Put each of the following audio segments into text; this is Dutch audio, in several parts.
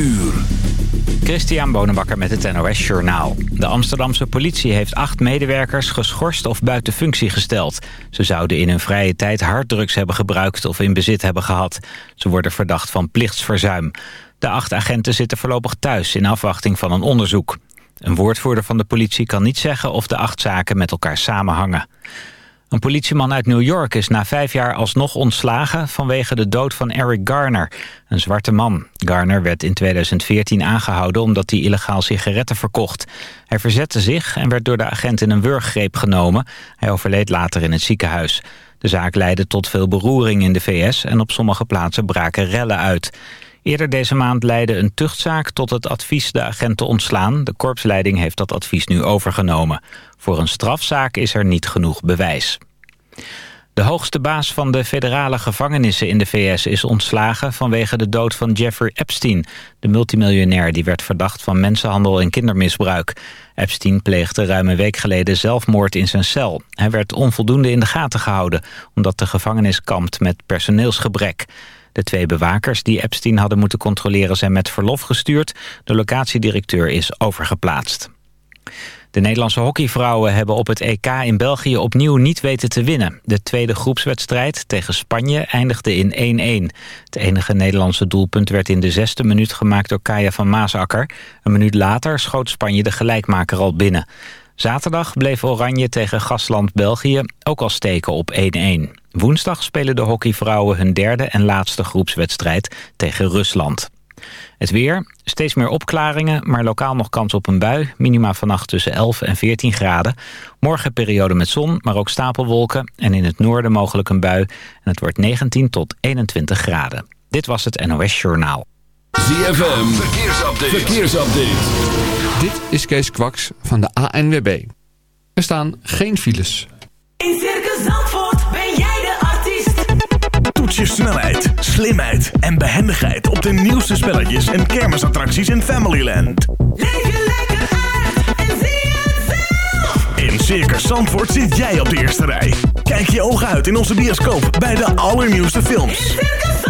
uur. Christian Bonenbakker met het NOS Journaal. De Amsterdamse politie heeft acht medewerkers geschorst of buiten functie gesteld. Ze zouden in hun vrije tijd harddrugs hebben gebruikt of in bezit hebben gehad. Ze worden verdacht van plichtsverzuim. De acht agenten zitten voorlopig thuis in afwachting van een onderzoek. Een woordvoerder van de politie kan niet zeggen of de acht zaken met elkaar samenhangen. Een politieman uit New York is na vijf jaar alsnog ontslagen... vanwege de dood van Eric Garner, een zwarte man. Garner werd in 2014 aangehouden omdat hij illegaal sigaretten verkocht. Hij verzette zich en werd door de agent in een wurggreep genomen. Hij overleed later in het ziekenhuis. De zaak leidde tot veel beroering in de VS... en op sommige plaatsen braken rellen uit. Eerder deze maand leidde een tuchtzaak tot het advies de agent te ontslaan. De korpsleiding heeft dat advies nu overgenomen. Voor een strafzaak is er niet genoeg bewijs. De hoogste baas van de federale gevangenissen in de VS is ontslagen vanwege de dood van Jeffrey Epstein, de multimiljonair die werd verdacht van mensenhandel en kindermisbruik. Epstein pleegde ruim een week geleden zelfmoord in zijn cel. Hij werd onvoldoende in de gaten gehouden, omdat de gevangenis kampt met personeelsgebrek. De twee bewakers die Epstein hadden moeten controleren zijn met verlof gestuurd. De locatiedirecteur is overgeplaatst. De Nederlandse hockeyvrouwen hebben op het EK in België opnieuw niet weten te winnen. De tweede groepswedstrijd tegen Spanje eindigde in 1-1. Het enige Nederlandse doelpunt werd in de zesde minuut gemaakt door Kaya van Maasakker. Een minuut later schoot Spanje de gelijkmaker al binnen. Zaterdag bleef Oranje tegen gastland België ook al steken op 1-1. Woensdag spelen de hockeyvrouwen hun derde en laatste groepswedstrijd tegen Rusland. Het weer, steeds meer opklaringen, maar lokaal nog kans op een bui. Minima vannacht tussen 11 en 14 graden. Morgen periode met zon, maar ook stapelwolken. En in het noorden mogelijk een bui. En het wordt 19 tot 21 graden. Dit was het NOS Journaal. ZFM, verkeersupdate. verkeersupdate. Dit is Kees Kwaks van de ANWB. Er staan geen files. In Circus Zandvoort ben jij de artiest. Toets je snelheid, slimheid en behendigheid op de nieuwste spelletjes en kermisattracties in Familyland. Leef je lekker uit en zie het zelf. In Circus Zandvoort zit jij op de eerste rij. Kijk je ogen uit in onze bioscoop bij de allernieuwste films. In Circus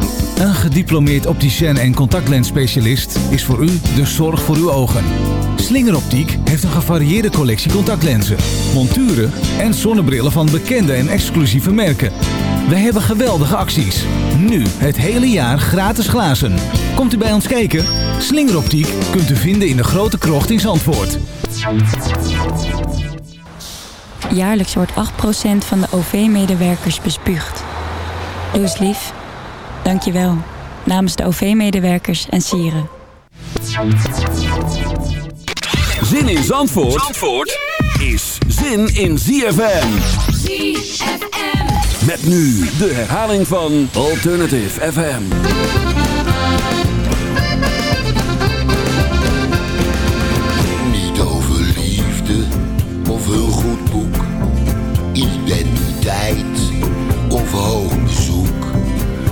Een gediplomeerd opticien en contactlensspecialist is voor u de zorg voor uw ogen. Slingeroptiek heeft een gevarieerde collectie contactlenzen, monturen en zonnebrillen van bekende en exclusieve merken. Wij hebben geweldige acties. Nu het hele jaar gratis glazen. Komt u bij ons kijken? Slingeroptiek kunt u vinden in de grote krocht in Zandvoort. Jaarlijks wordt 8% van de OV-medewerkers bespuugd. Doe eens lief. Dank je wel. Namens de OV-medewerkers en sieren. Zin in Zandvoort, Zandvoort is zin in ZFM. ZFM. Met nu de herhaling van Alternative FM. Niet over liefde of een goed boek. Identiteit of hoog.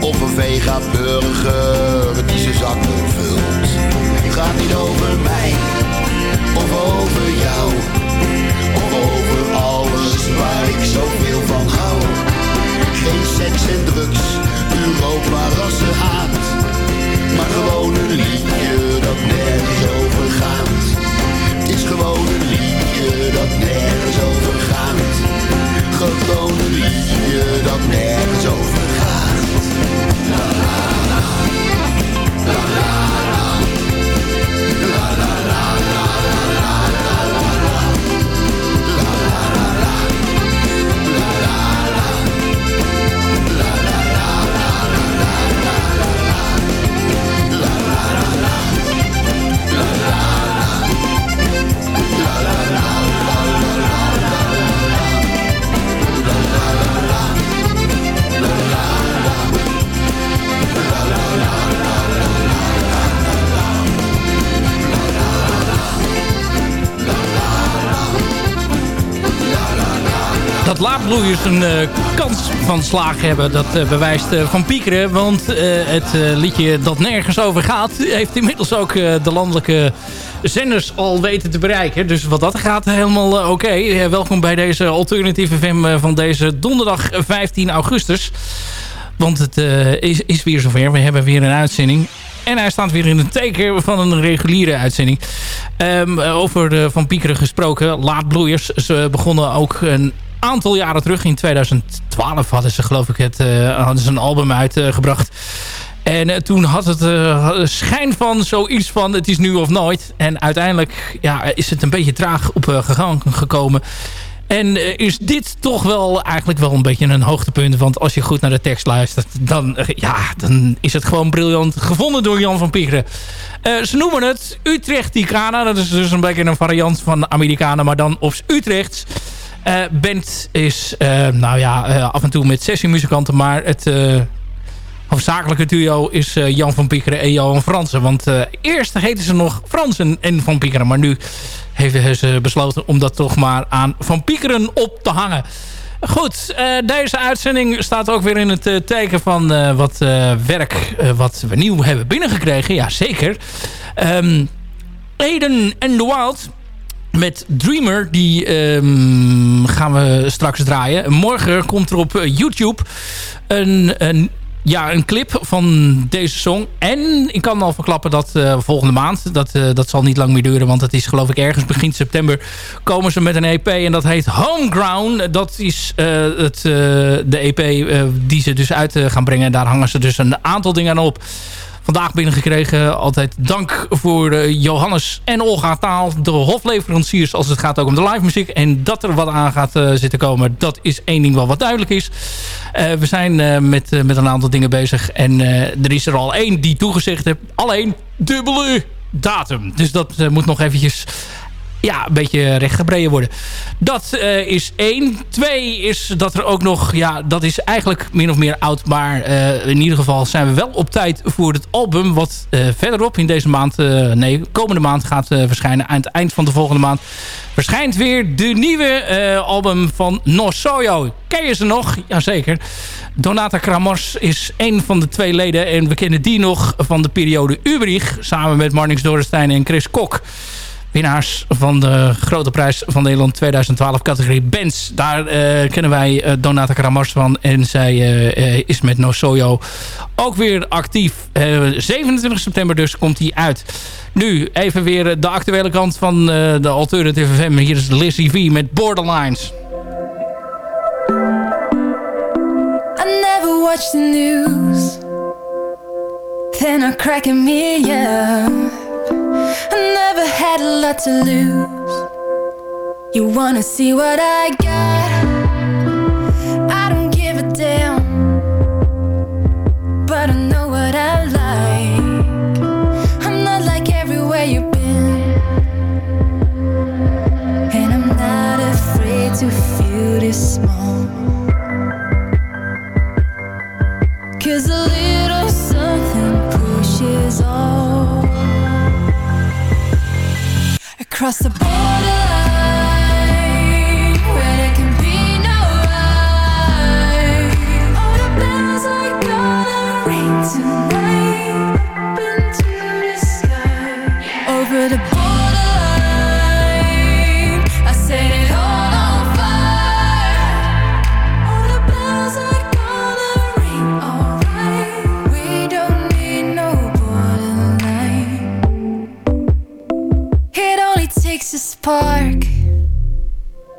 Of een vega-burger die zijn zakken vult. Het gaat niet over mij of over jou. Of over alles waar ik zoveel van hou. Geen seks en drugs, Europa rassenhaat. Maar gewoon een liedje dat nergens over gaat. Het is gewoon een liedje dat nergens over gaat. Gewoon een liedje dat nergens over gaat. La la la. La la Dat laadbloeiers een eh, kans van slagen hebben, dat eh, bewijst eh, Van Piekeren. Want het liedje dat nergens over gaat... heeft inmiddels ook de landelijke zenders al weten te bereiken. Dus wat dat gaat, helemaal oké. Welkom bij deze alternatieve FM van deze donderdag 15 augustus. Want het is, is weer zover. We hebben weer een uitzending. En hij staat weer in het teken van een reguliere uitzending. Ehm, over Van Piekeren gesproken, laadbloeiers. Ze begonnen ook een aantal jaren terug. In 2012 hadden ze geloof ik het, eh, hadden ze een album uitgebracht. En eh, toen had het eh, schijn van zoiets van het is nu of nooit. En uiteindelijk ja, is het een beetje traag op eh, gegaan gekomen. En eh, is dit toch wel eigenlijk wel een beetje een hoogtepunt. Want als je goed naar de tekst luistert, dan, eh, ja, dan is het gewoon briljant gevonden door Jan van Piekeren. Eh, ze noemen het Utrechticana. Dat is dus een beetje een variant van Amerikanen, maar dan op Utrechts. Eh band is, eh, nou ja, eh, af en toe met sessiemuzikanten, maar het hoofdzakelijke duo is Jan van Piekeren en Johan Fransen. Want eerst heten ze nog Fransen en Van Piekeren, maar nu hebben ze besloten om dat toch maar aan Van Piekeren op te hangen. Goed, deze uitzending staat ook weer in het teken van wat werk wat we nieuw hebben binnengekregen. Ja, zeker. Ehm Eden and the Wild met Dreamer, die ehm, gaan we straks draaien. Morgen komt er op eh, YouTube een, een, ja, een clip van deze song. En ik kan al verklappen dat eh, volgende maand, dat, eh, dat zal niet lang meer duren... want het is geloof ik ergens begin september... komen ze met een EP en dat heet Homeground. Dat is het, de EP die ze dus uit gaan brengen. En daar hangen ze dus een aantal dingen aan op vandaag binnengekregen. Altijd dank voor eh, Johannes en Olga Taal, de hofleveranciers als het gaat ook om de live muziek. En dat er wat aan gaat eh, zitten komen, dat is één ding wel wat duidelijk is. Eh, we zijn met, met een aantal dingen bezig en er is er al één die toegezegd heeft. Alleen dubbele datum. Dus dat moet nog eventjes ja, een beetje rechtgebreien worden. Dat eh, is één. Twee is dat er ook nog... Ja, dat is eigenlijk min of meer oud. Maar eh, in ieder geval zijn we wel op tijd voor het album... wat eh, verderop in deze maand... nee, komende maand gaat verschijnen. Aan het eind van de volgende maand... verschijnt weer de nieuwe album van Nosoyo. Ken je ze nog? Jazeker. Donata Kramors is een van de twee leden. En we kennen die nog van de periode Ubrich. Samen met Marnix Dorenstein en Chris Kok winnaars van de grote prijs van Nederland 2012 categorie bands. Daar eh, kennen wij eh, Donata Kramars van. En zij eh, is met No Soyo ook weer actief. Eh, 27 september dus komt hij uit. Nu even weer de actuele kant van de Alternative FM. Hier is Lizzie V met Borderlines. I never watch the news. Then I crack million. I never had a lot to lose. You wanna see what I got? I don't give a damn. But I know what I like. I'm not like everywhere you've been. And I'm not afraid to feel this small. Cause a little something pushes all across the borderline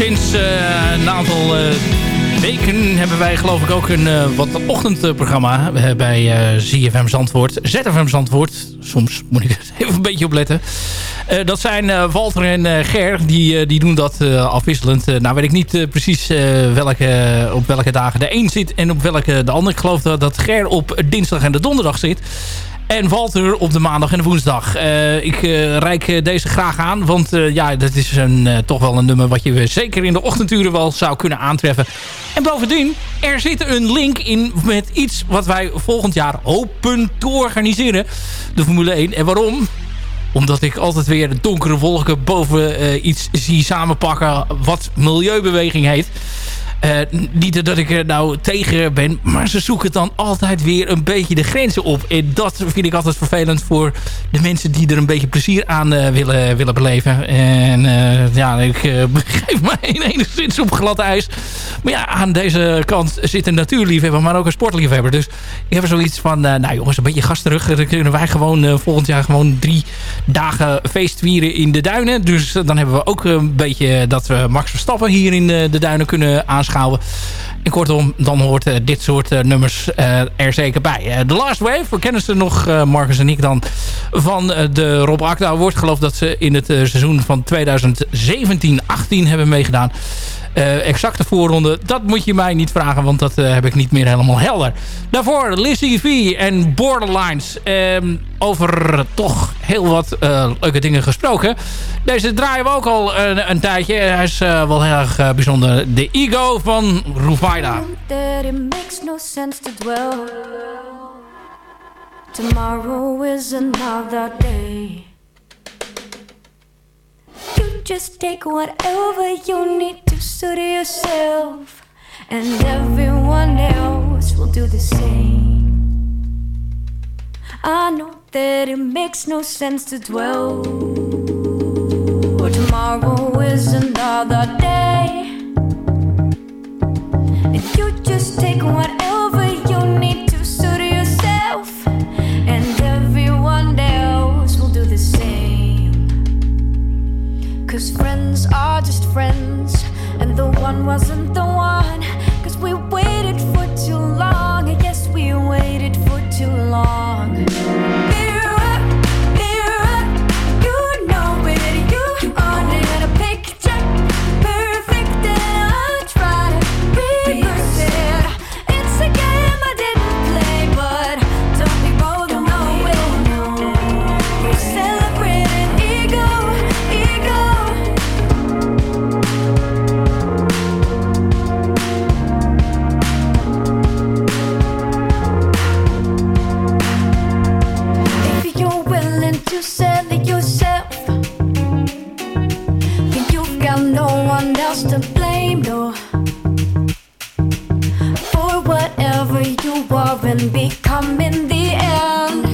Sinds eh, een aantal eh, weken hebben wij geloof ik ook een eh, wat ochtendprogramma bij ZFM Zandvoort. ZFM Zandvoort. Soms moet ik er even een beetje op letten. Dat zijn Walter en Ger. Die, die doen dat afwisselend. Nou weet ik niet precies welke, op welke dagen de een zit en op welke de ander. Ik geloof dat, dat Ger op dinsdag en de donderdag zit. En Walter op de maandag en de woensdag. Eh, ik eh, reik eh, deze graag aan. Want ja, dat is een, toch wel een nummer wat je zeker in de ochtenduren wel zou kunnen aantreffen. En bovendien, er zit een link in met iets wat wij volgend jaar hopen te organiseren. De Formule 1. En waarom? Omdat ik altijd weer de donkere wolken boven iets zie samenpakken wat milieubeweging heet. Eh, niet dat ik er nou tegen ben, maar ze zoeken dan altijd weer een beetje de grenzen op. En dat vind ik altijd vervelend voor de mensen die er een beetje plezier aan eh, willen, willen beleven. En eh, ja, ik begeef mij enigszins op glad ijs. Maar ja, aan deze kant zit een natuurliefhebber, maar ook een sportliefhebber. Dus ik heb zoiets van, nou jongens, een beetje gas terug. Dan kunnen wij gewoon volgend jaar gewoon drie dagen feestvieren in de duinen. Dus dan hebben we ook een beetje dat we Max Verstappen hier in de duinen kunnen aanschouwen. En kortom, dan hoort uh, dit soort uh, nummers uh, er zeker bij. The Last Wave, we kennen ze nog, Marcus en ik dan, van de Rob Akda Award. geloof dat ze in het seizoen van 2017-18 hebben meegedaan. Exacte voorronde, dat moet je mij niet vragen, want dat heb ik niet meer helemaal helder. Daarvoor Lizzie V en Borderlines. Ehm, over toch heel wat leuke dingen gesproken. Deze draaien we ook al een, een tijdje. Hij is wel heel erg bijzonder. De Ego van Rufaida. Tomorrow is another day. You just take whatever you need to suit yourself, and everyone else will do the same. I know that it makes no sense to dwell. Tomorrow is another day. And you just take whatever you need to suit yourself, and everyone else will do the same. Cause friends are just friends, the one wasn't the one. And become in the end,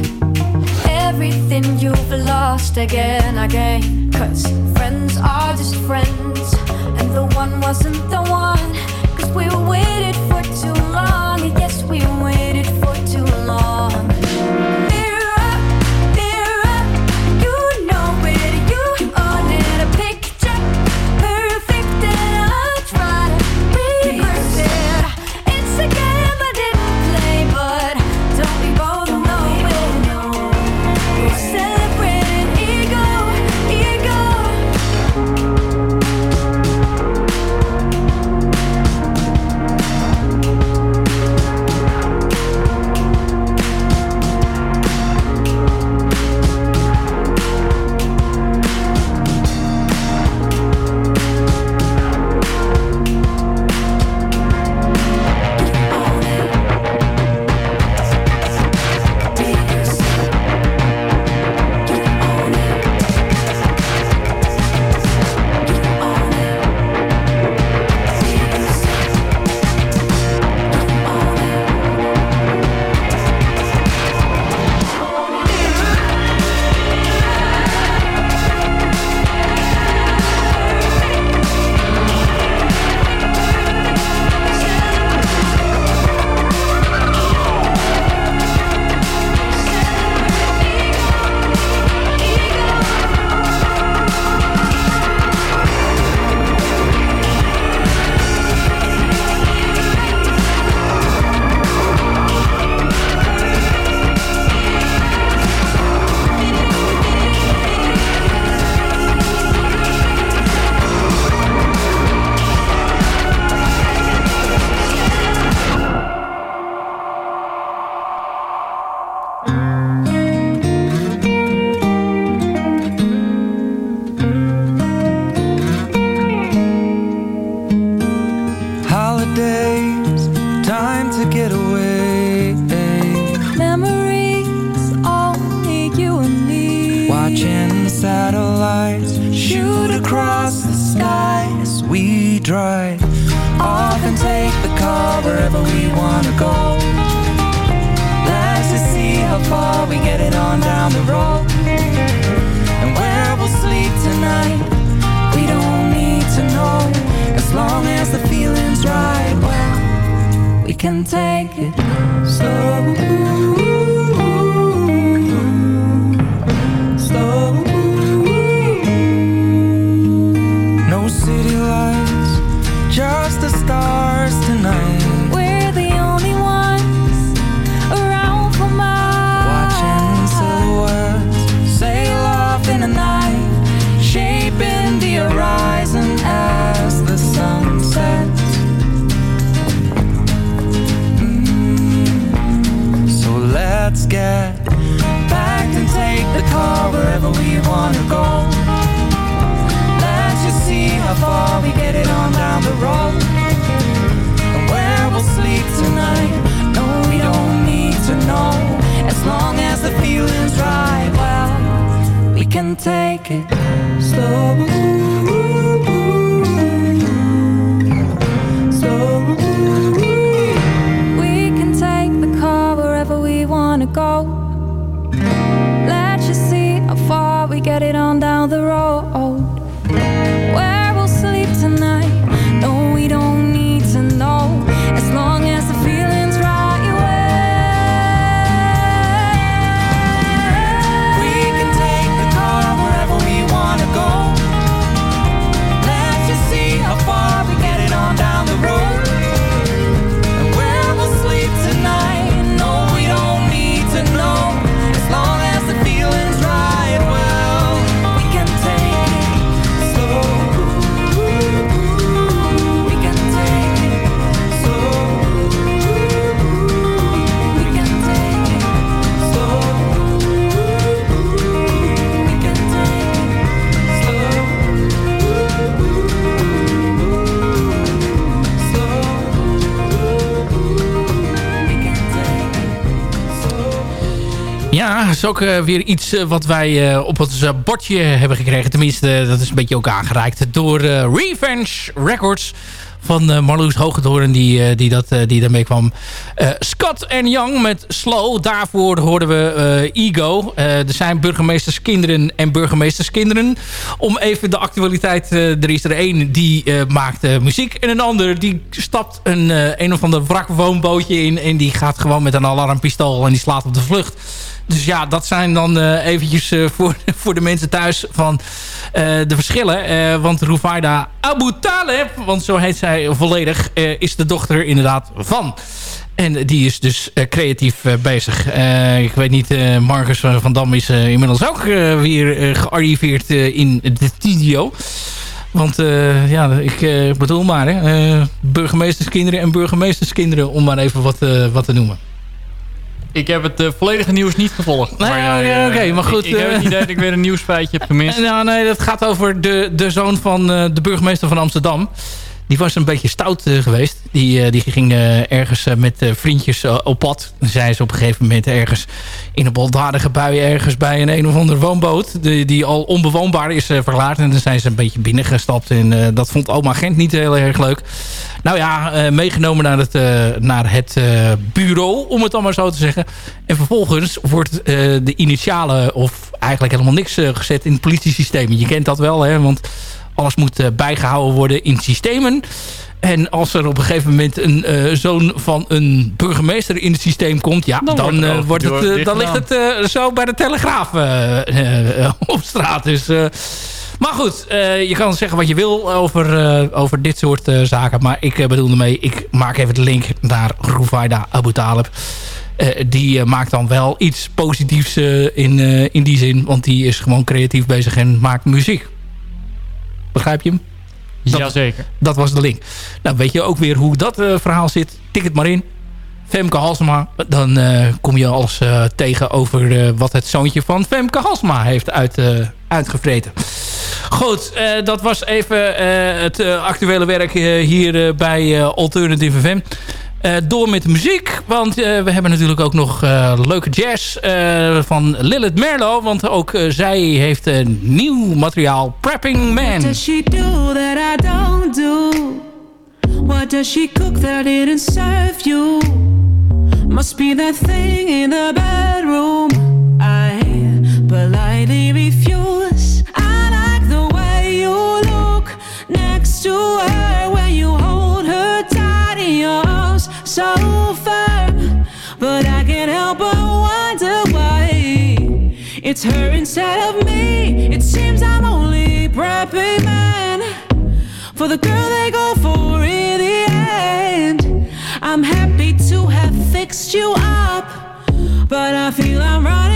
everything you've lost again, again. Cause friends are just friends, and the one wasn't the one. Cause we waited time to get away. Memories, only you and me. Watching satellites shoot across the sky as we drive off and take the car wherever we wanna go. Let's just see how far we get it on down the road. And where we'll sleep tonight, we don't need to know. As long as the feeling's right, can take it slow. Wanna go. Let's just see how far we get it on down the road. And where we'll sleep tonight. No, we don't need to know. As long as the feeling's right, well, we can take it slow. Slow. Ja, is ook eh, weer iets eh, wat wij eh, op ons bordje hebben gekregen. Tenminste, dat is een beetje ook aangereikt door Revenge Records van Marloes Hogendoorn die, die, dat, die daarmee kwam. Scott en Young met Slow. Daarvoor hoorden we Ego. Eh, er zijn burgemeesterskinderen en burgemeesterskinderen. Om even de actualiteit... er is er één die maakt muziek. En een ander die stapt een, een of ander wrakwoonbootje in. En die gaat gewoon met een alarmpistool en die slaat op de vlucht. Dus ja, dat zijn dan eh, eventjes eh, voor, voor de mensen thuis van eh, de verschillen. Want Rufaida Abu Taleb, want zo heet zij volledig, is de dochter inderdaad van. En die is dus creatief bezig. Ik weet niet, Marcus van Dam is inmiddels ook weer gearriveerd in de studio. Want ja, ik bedoel maar, burgemeesterskinderen en burgemeesterskinderen... om maar even wat, wat te noemen. Ik heb het eh, volledige nieuws niet gevolgd. Nee, jij, oké, eh, oké, maar goed, Ik, ik heb eh, het idee dat ik weer een nieuwsfeitje heb gemist. Nou, nee, dat gaat over de, de zoon van eh, de burgemeester van Amsterdam. Die was een beetje stout eh, geweest. Die, eh, die ging eh, ergens met vriendjes op pad. Dan zijn ze op een gegeven moment ergens in een baldadige bui... ergens bij een een of andere woonboot... Die, die al onbewoonbaar is verklaard. En dan zijn ze een beetje binnengestapt. En dat vond oma Gent niet heel erg leuk. Nou ja, meegenomen naar het, naar het bureau, om het dan maar zo te zeggen. En vervolgens wordt de initialen of eigenlijk helemaal niks gezet in het politiesysteem. Je kent dat wel, hè, want alles moet eh, bijgehouden worden in systemen. En als er op een gegeven moment een eh, zoon van een burgemeester in het systeem komt... ja, dan, Dan wordt het eh, wordt het, dan ligt het zo bij de Telegraaf op straat. Dus... maar goed, je kan zeggen wat je wil over, over dit soort zaken. Maar ik bedoel ermee, ik maak even de link naar Rufaida Abu Talib. Die maakt dan wel iets positiefs in, in die zin. Want die is gewoon creatief bezig en maakt muziek. Begrijp je hem? Dat, Jazeker. Dat was de link. Nou, weet je ook weer hoe dat eh, verhaal zit? Tik het maar in. Femke Halsema. Dan eh, kom je alles eh, tegen over wat het zoontje van Femke Halsema heeft uit, uitgevreten. Goed, dat was even het actuele werk hier bij Alternative FM. Eh, door met de muziek, want eh, we hebben natuurlijk ook nog eh, leuke jazz van Lilith Merlo. Want ook zij heeft een nieuw materiaal, Prepping Man. What does she do that I don't do? What does she cook that didn't serve you? Must be that thing in the bedroom. I politely refuse. I like the way you look next to her arms, so firm. But I can't help but wonder why it's her instead of me. It seems I'm only prepping man for the girl they go for in the end. I'm happy to have fixed you up, but I feel I'm running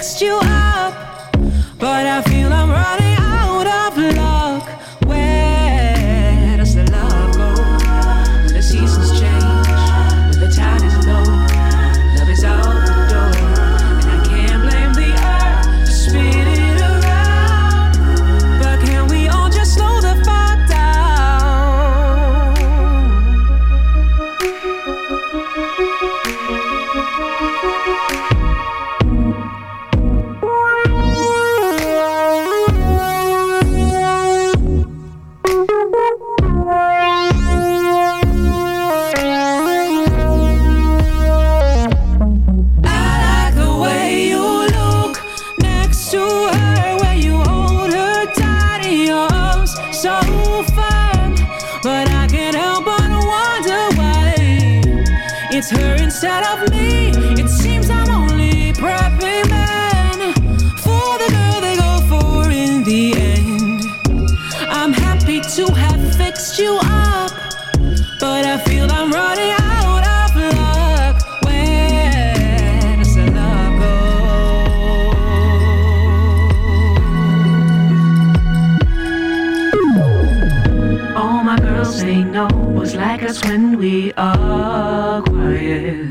fixed you up, but I feel I'm running out instead of me. It seems I'm only prepping man for the girl they go for in the end. I'm happy to have fixed you up, but I feel I'm running out of luck. Where does love go? All my girls say no was like us when we are yeah.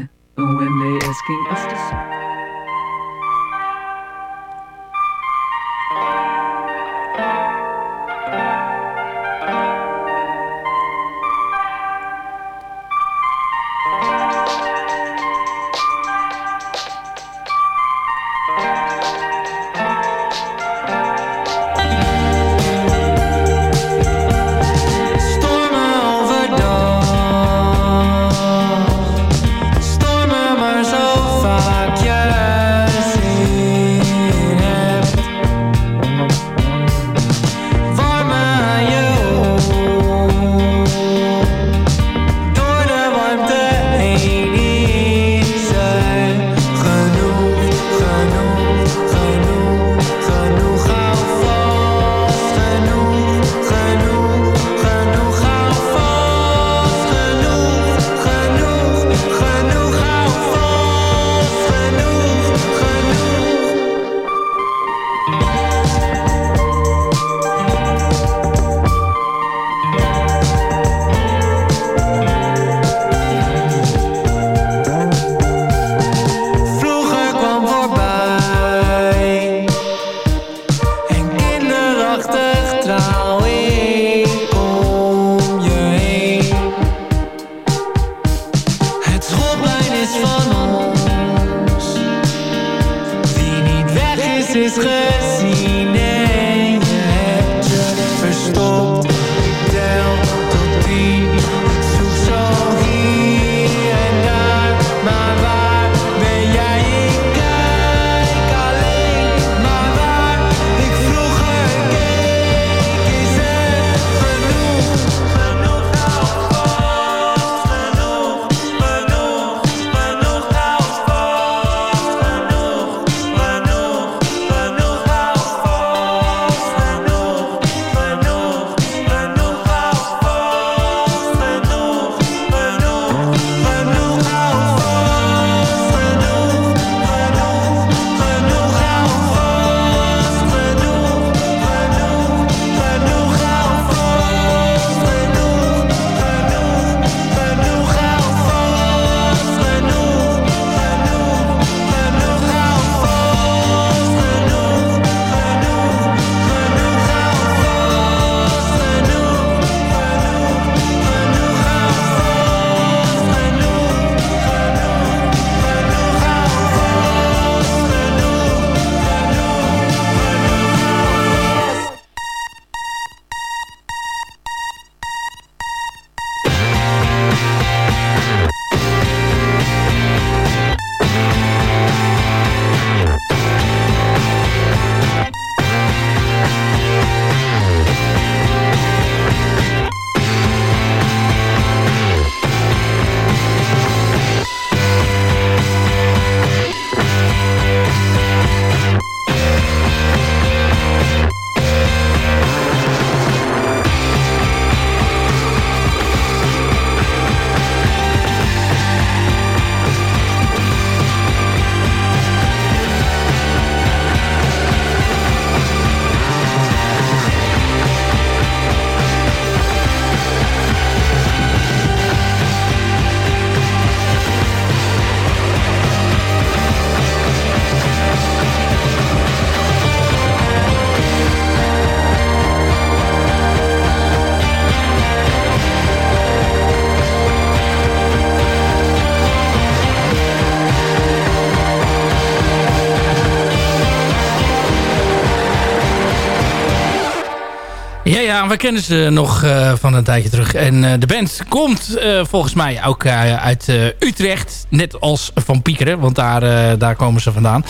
We kennen ze nog eh, van een tijdje terug. En eh, de band komt eh, volgens mij ook uit Utrecht. Net als Van Piekeren, want daar, daar komen ze vandaan.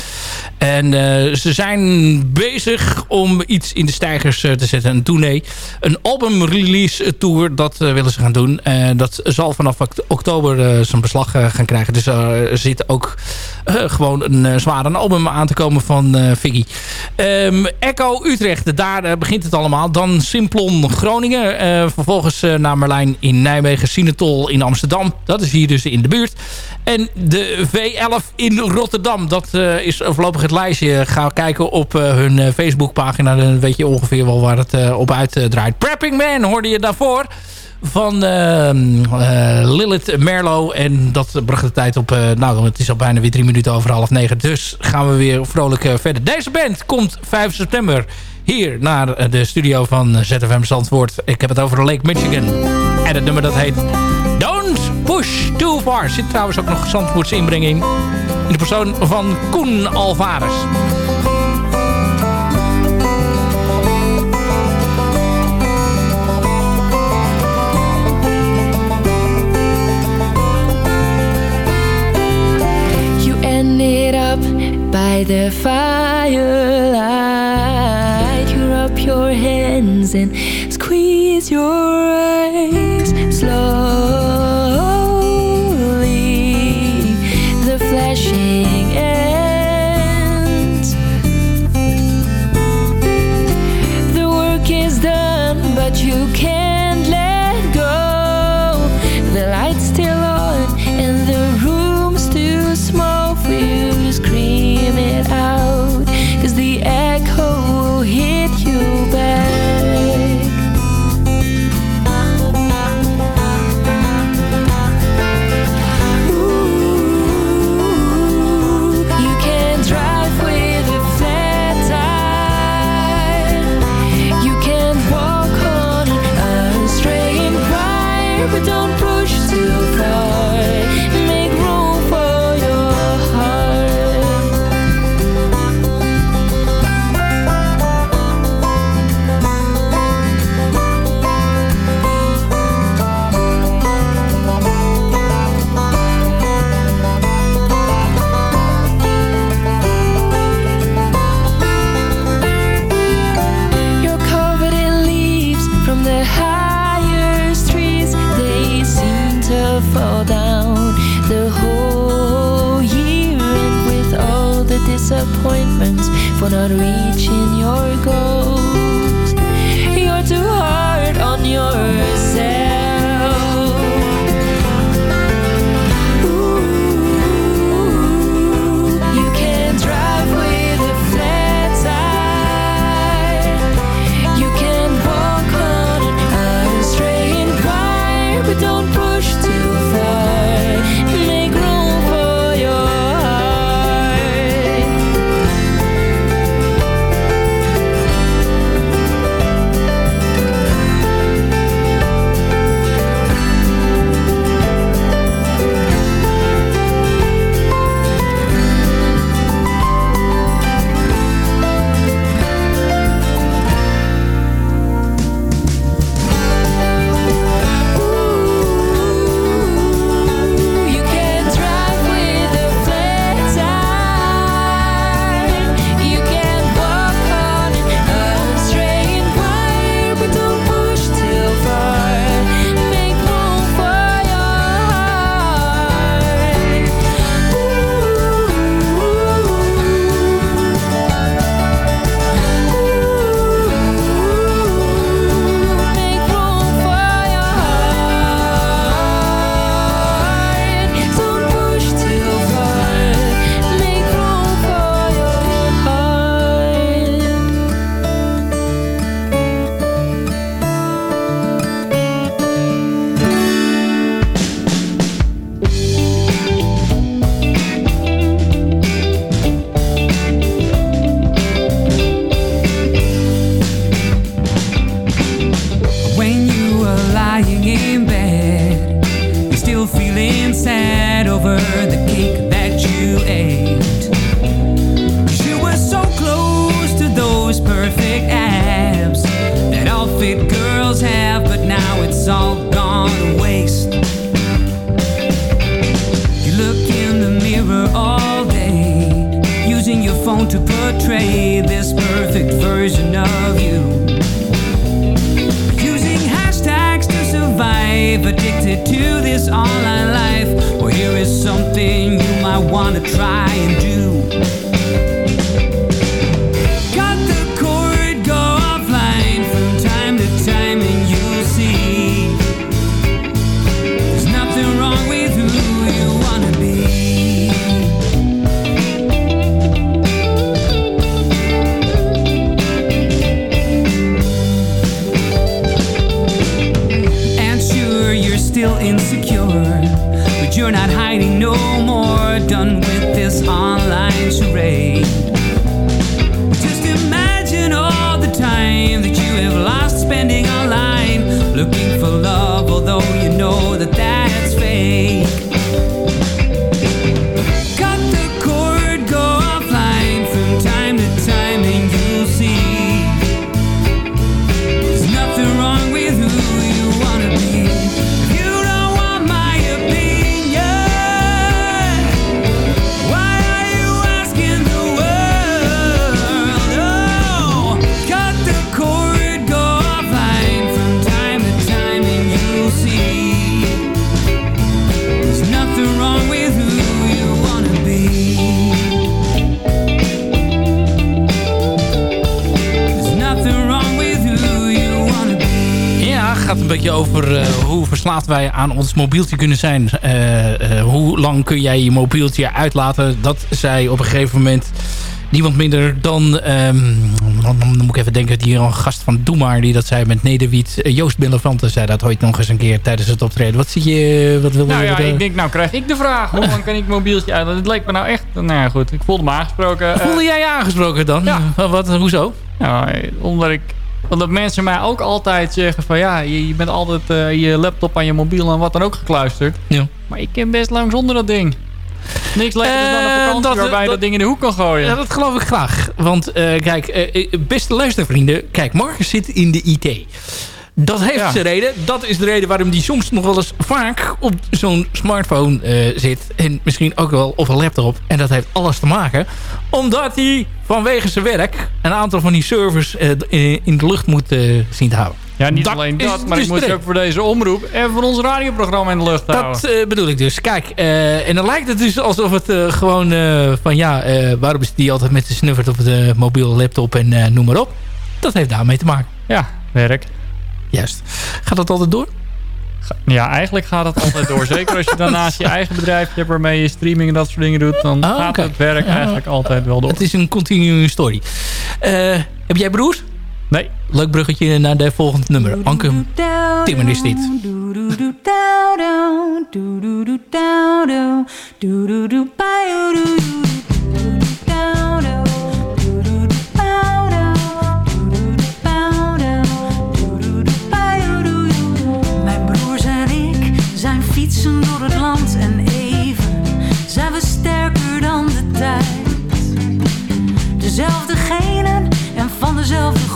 En eh, ze zijn bezig om iets in de stijgers eh, te zetten. Een tournee. Een album-release tour, dat eh, willen ze gaan doen. Dat zal vanaf oktober zijn beslag gaan krijgen. Dus er zit ook gewoon een zware album aan te komen van Figgy. Ehm, Echo Utrecht, daar begint het allemaal. Dan Simplon Groningen. vervolgens naar Merlijn in Nijmegen. Sinatol in Amsterdam. Dat is hier dus in de buurt. En de V11 in Rotterdam. Dat is voorlopig lijstje. Ga kijken op eh, hun eh, Facebookpagina. Dan weet je ongeveer wel waar het eh, op uitdraait. Prepping Man hoorde je daarvoor van eh, Lilith Merlo. En dat bracht de tijd op... nou, het is al bijna weer drie minuten over half negen. Dus gaan we weer vrolijk verder. Deze band komt 5 september hier naar de studio van ZFM Zandvoort. Ik heb het over Lake Michigan. En het nummer dat heet Don't Push Too Far. Zit trouwens ook nog Zandvoortse inbrenging. In de persoon van Koen Alvarez. You ended up by the firelight. You rub your hands and squeeze your eyes slowly. Verslaafd wij aan ons mobieltje kunnen zijn. Eh, eh, hoe lang kun jij je mobieltje uitlaten? Dat zei op een gegeven moment niemand minder dan... ehm, dan, moet ik even denken, die een gast van Doe Maar die dat zei met Nederwiet. Eh, Joost Billevante zei dat ooit nog eens een keer tijdens het optreden. Wat zie je, wat wil Nou je... ja, wat, eh, ik denk, nou krijg ik de vraag. Hoe lang kan ik mobieltje uit? Het leek me nou echt... Nou ja, goed. Ik voelde me aangesproken. Voelde jij je aangesproken dan? Ja. Wat, hoezo? Nou, omdat ik... Omdat mensen mij ook altijd zeggen van ja, je, je bent altijd eh, je laptop aan je mobiel en wat dan ook gekluisterd. Ja. Maar ik ken best lang zonder dat ding. Niks lekkerder dan een Eh, vakantie dat- waarbij je dat- dat ding in de hoek kan gooien. Ja, dat geloof ik graag. Want eh, kijk, beste luistervrienden. Kijk, Marcus zit in de IT. Dat heeft Ja. zijn reden. Dat is de reden waarom die soms nog wel eens vaak op zo'n smartphone eh, zit. En misschien ook wel op een laptop. En dat heeft alles te maken. Omdat hij vanwege zijn werk een aantal van die servers eh, in- in de lucht moet eh, zien te houden. Ja, niet Dat alleen dat, maar dus ik moet je ook voor deze omroep en voor ons radioprogramma in de lucht houden. Dat eh, bedoel ik dus. Kijk, eh, en dan lijkt het dus alsof het eh, gewoon eh, van ja, eh, waarom is die altijd met de snuffert op de mobiele laptop en eh, noem maar op. Dat heeft daarmee te maken. Ja, werk. Juist. Gaat dat altijd door? Ja, eigenlijk gaat het altijd door. Zeker als je daarnaast je eigen bedrijfje hebt waarmee je streaming en dat soort dingen doet. Dan Ah, gaat het werk Ja. eigenlijk altijd wel door. Het is een continue story. Eh, heb jij broers? Nee. Leuk bruggetje naar de volgende nummer. Anke Timmer is dit. Dezelfde genen en van dezelfde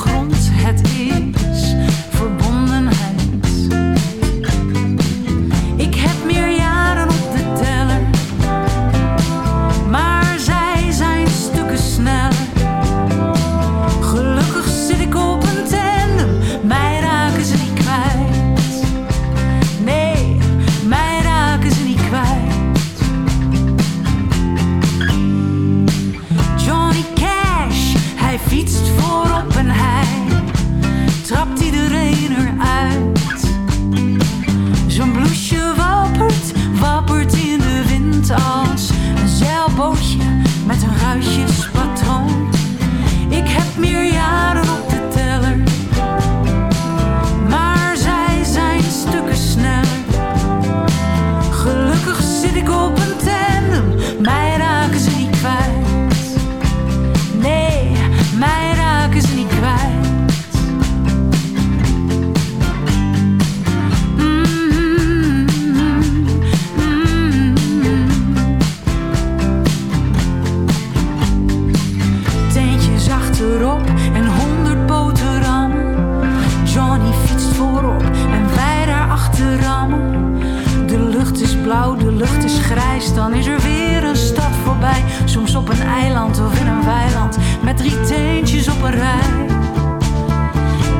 Soms op een eiland of in een weiland met drie teentjes op een rij.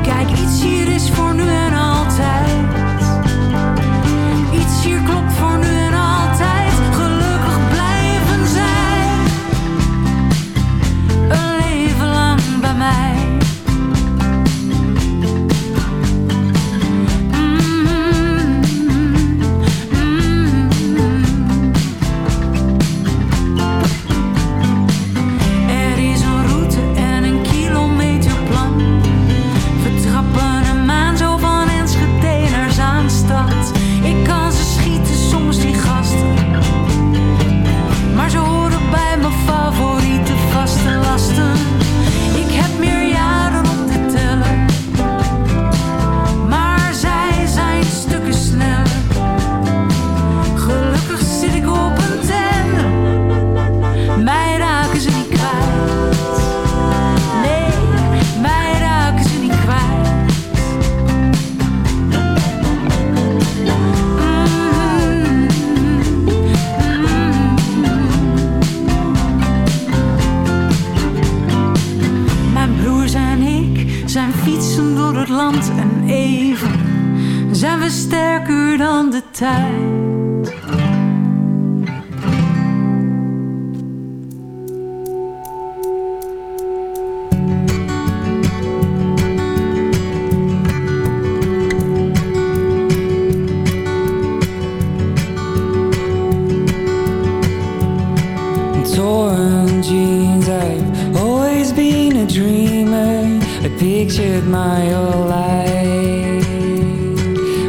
Kijk, iets hier is voor nu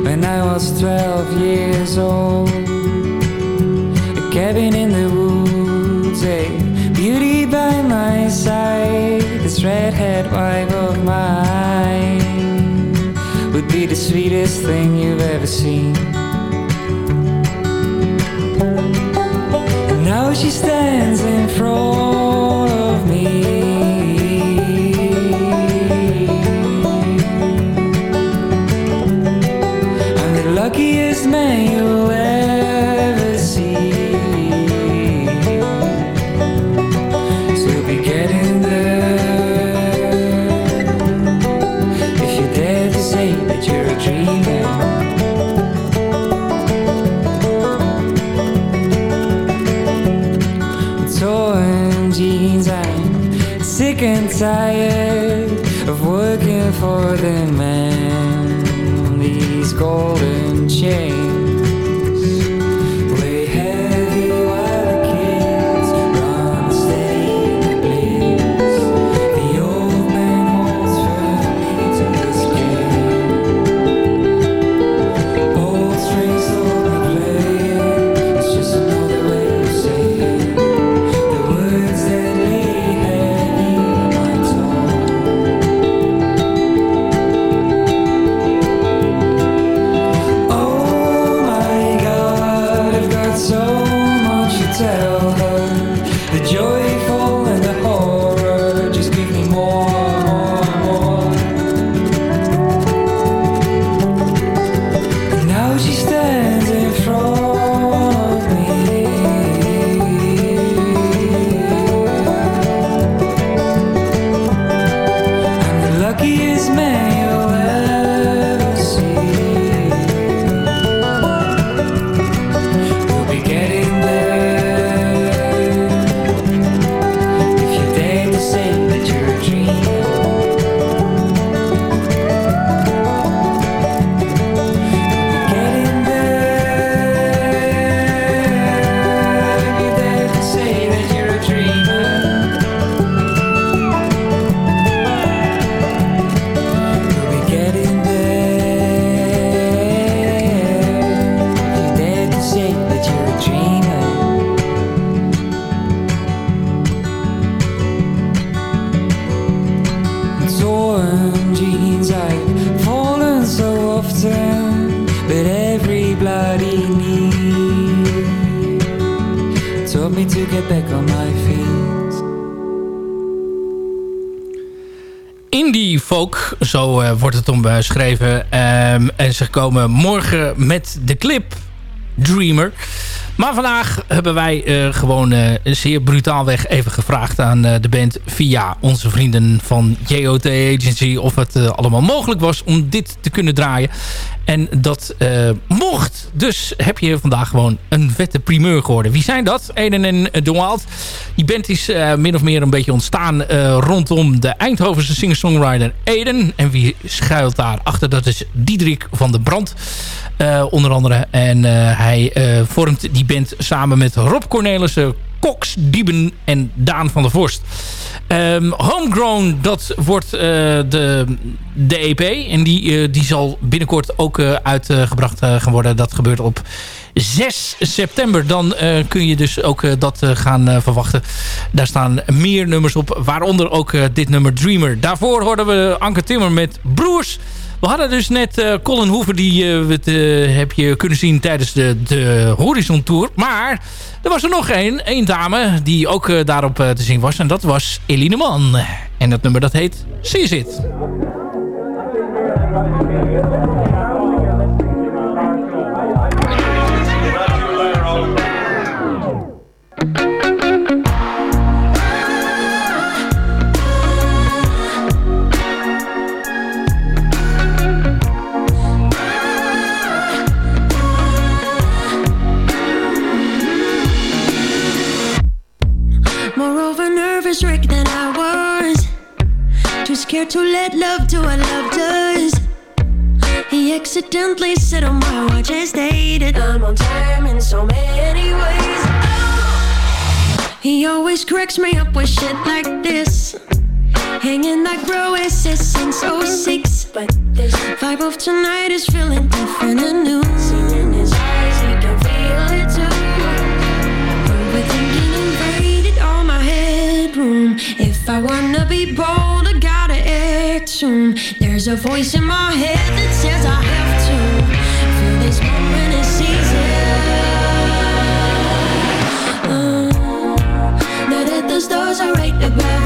When I was 12 years old, a cabin in the woods, a beauty by my side. This redhead wife of mine would be the sweetest thing you've ever seen. And now she stands in front. tired Eh, wordt het omschreven. Eh, um, ehm, en ze komen morgen met de clip Dreamer. Maar vandaag hebben wij eh, gewoon uh, zeer brutaalweg even gevraagd aan de band... via onze vrienden van JOT Agency of het allemaal mogelijk was om dit te kunnen draaien. En dat mocht. Dus heb je vandaag gewoon een vette primeur geworden. Wie zijn dat? Eden en De Wild. Die band is eh, min of meer een beetje ontstaan eh, rondom de Eindhovense singer-songwriter Eden. En wie schuilt daar achter? Dat is Diederik van der Brand. eh, onder andere. En hij vormt die band samen met Rob Cornelissen, Cox, Dieben en Daan van der Vorst. Ehm, Homegrown, dat wordt de, de EP. En die, die zal binnenkort ook uitgebracht gaan worden. Dat gebeurt op 6 september. Dan eh, kun je dus ook eh, dat eh, gaan verwachten. Daar staan meer nummers op. Waaronder ook dit nummer Dreamer. Daarvoor hoorden we Anke Timmer met Broers. We hadden dus net Colin Hoover, die het, heb je kunnen zien tijdens de, de Horizon Tour. Maar er was er nog één, één dame die ook daarop te zien was. En dat was Eline Man. En dat nummer dat heet It. Wreck than I was. Too scared to let love do what love does. He accidentally said on my watch I stated I'm on time in so many ways. Oh. He always cracks me up with shit like this. Hanging like bro SS since 06. But this vibe of tonight is feeling different and new. Headroom. If I wanna be bold, I gotta act soon. There's a voice in my head that says I have to feel this moment is season. Uh, now that the stars are right above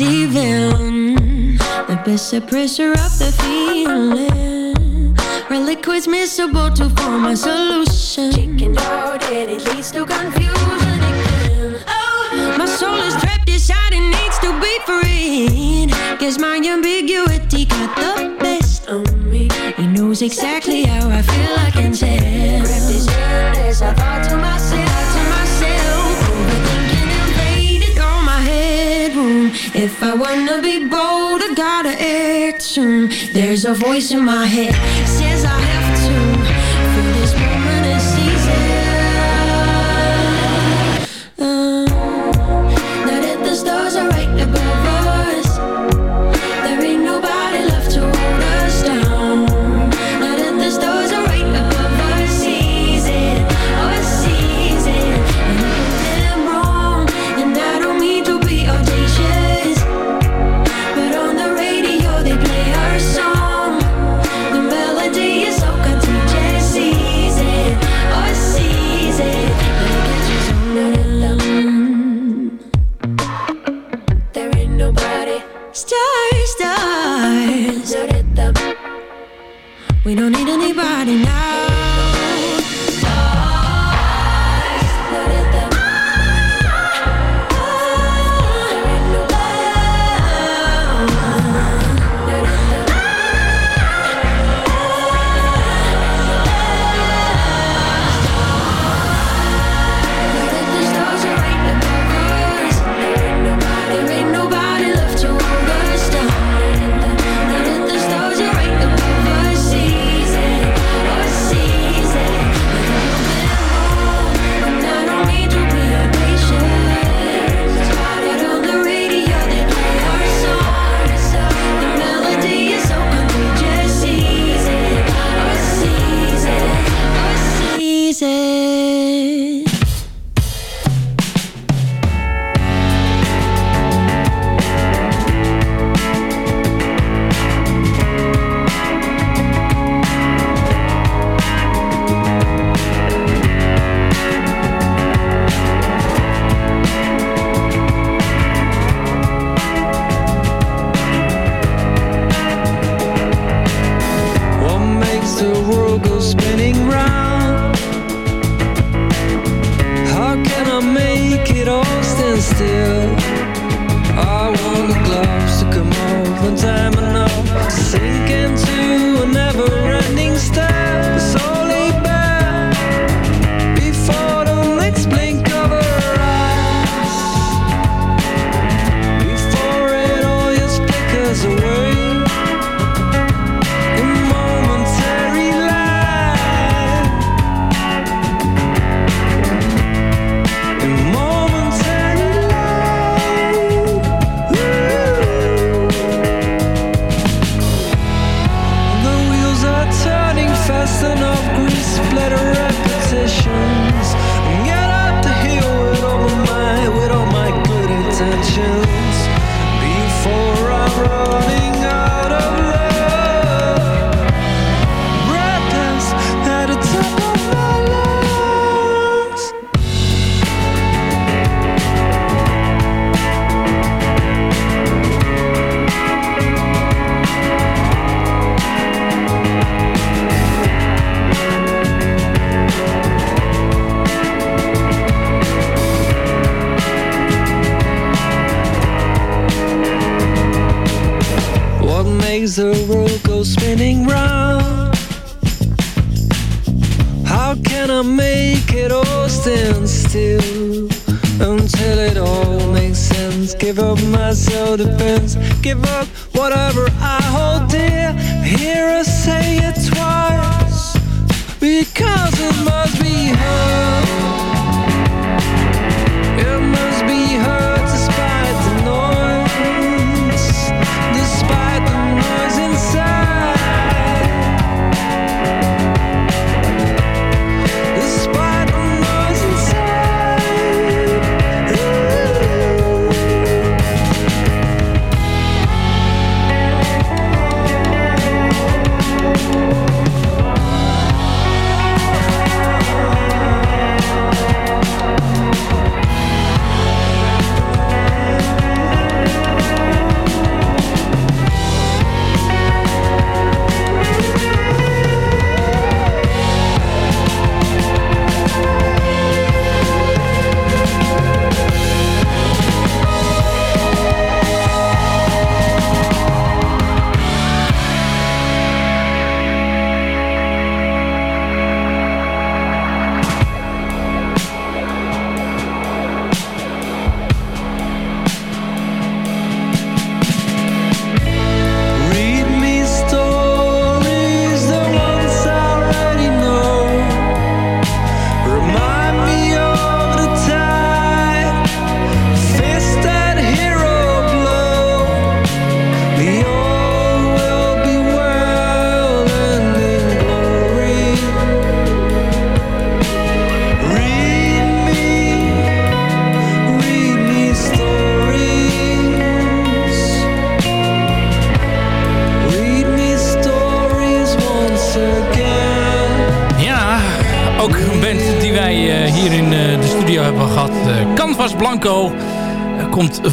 receiving the best suppressor of the feeling. Reliquids miscible to form a solution. Chicken hearted, it leads to confusion again. Oh, my soul is trapped inside and needs to be freed. Guess my ambiguity got the best of me. He knows exactly how Wanna be bold, I gotta act soon. There's a voice in my head says I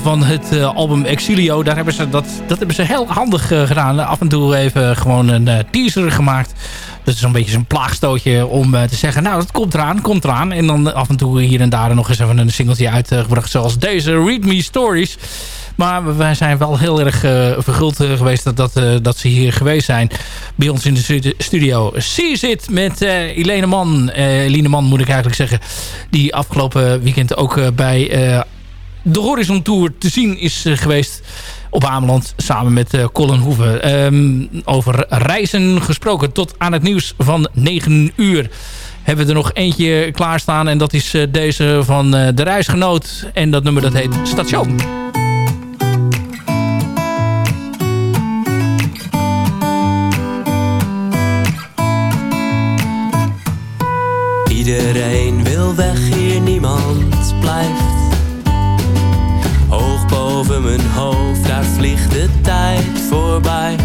van het eh, album Exilio. Daar hebben ze dat, dat hebben ze heel handig eh, gedaan. Af en toe even gewoon een eh, teaser gemaakt. Dat is een beetje zo'n plaagstootje om te zeggen... nou, dat komt eraan, komt eraan. En dan af en toe hier en daar nog eens even een singeltje uitgebracht... zoals deze Read Me Stories. Maar wij zijn wel heel erg eh, verguld geweest dat, dat, dat ze hier geweest zijn. Bij ons in de stu- studio. Zie zit met eh Elene Man. Eline Man moet ik eigenlijk zeggen. Die afgelopen weekend ook bij de Horizon Tour te zien is eh, geweest op Ameland samen met eh, Colin Hoeven. Ehm, over reizen gesproken tot aan het nieuws van 9 uur. Hebben we er nog eentje klaarstaan en dat is eh, deze van de reisgenoot. En dat nummer dat heet Station. Iedereen wil weg tijd voorbij.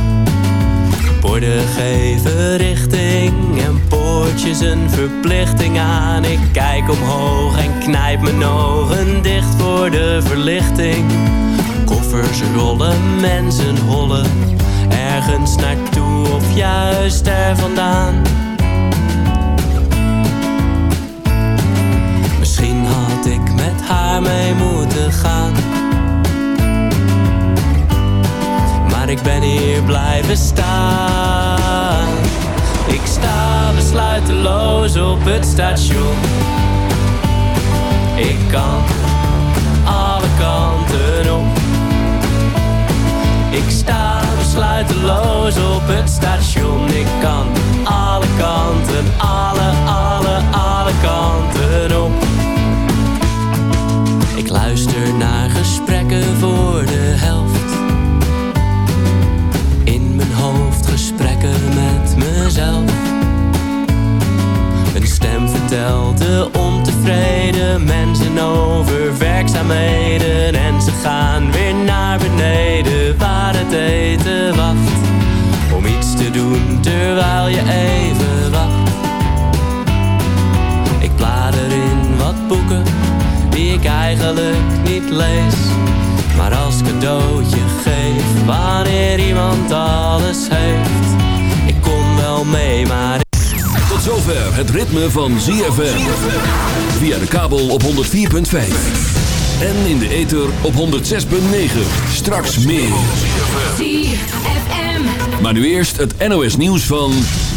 Borden geven richting en poortjes een verplichting aan. Ik kijk omhoog en knijp mijn ogen dicht voor de verlichting. Koffers rollen, mensen hollen ergens naartoe of juist er vandaan. Misschien had ik met haar mee moeten gaan. Maar ik ben hier blijven staan. Ik sta besluiteloos op het station. Ik kan alle kanten op. Ik sta besluiteloos op het station. Ik kan alle kanten, alle, alle, alle kanten op. Ik luister naar gesprekken voor de helft. In mijn hoofd gesprekken met mezelf. Een stem vertelt de ontevreden mensen over werkzaamheden. En ze gaan weer naar beneden waar het eten wacht. Om iets te doen terwijl je even wacht. Ik blader in wat boeken die ik eigenlijk niet lees. Maar als cadeautje geef wanneer iemand alles heeft. Ik kom wel mee, maar Tot zover het ritme van ZFM. Via de kabel op 104.5. En in de ether op 106.9. Straks meer. ZFM. Maar nu eerst het NOS nieuws van...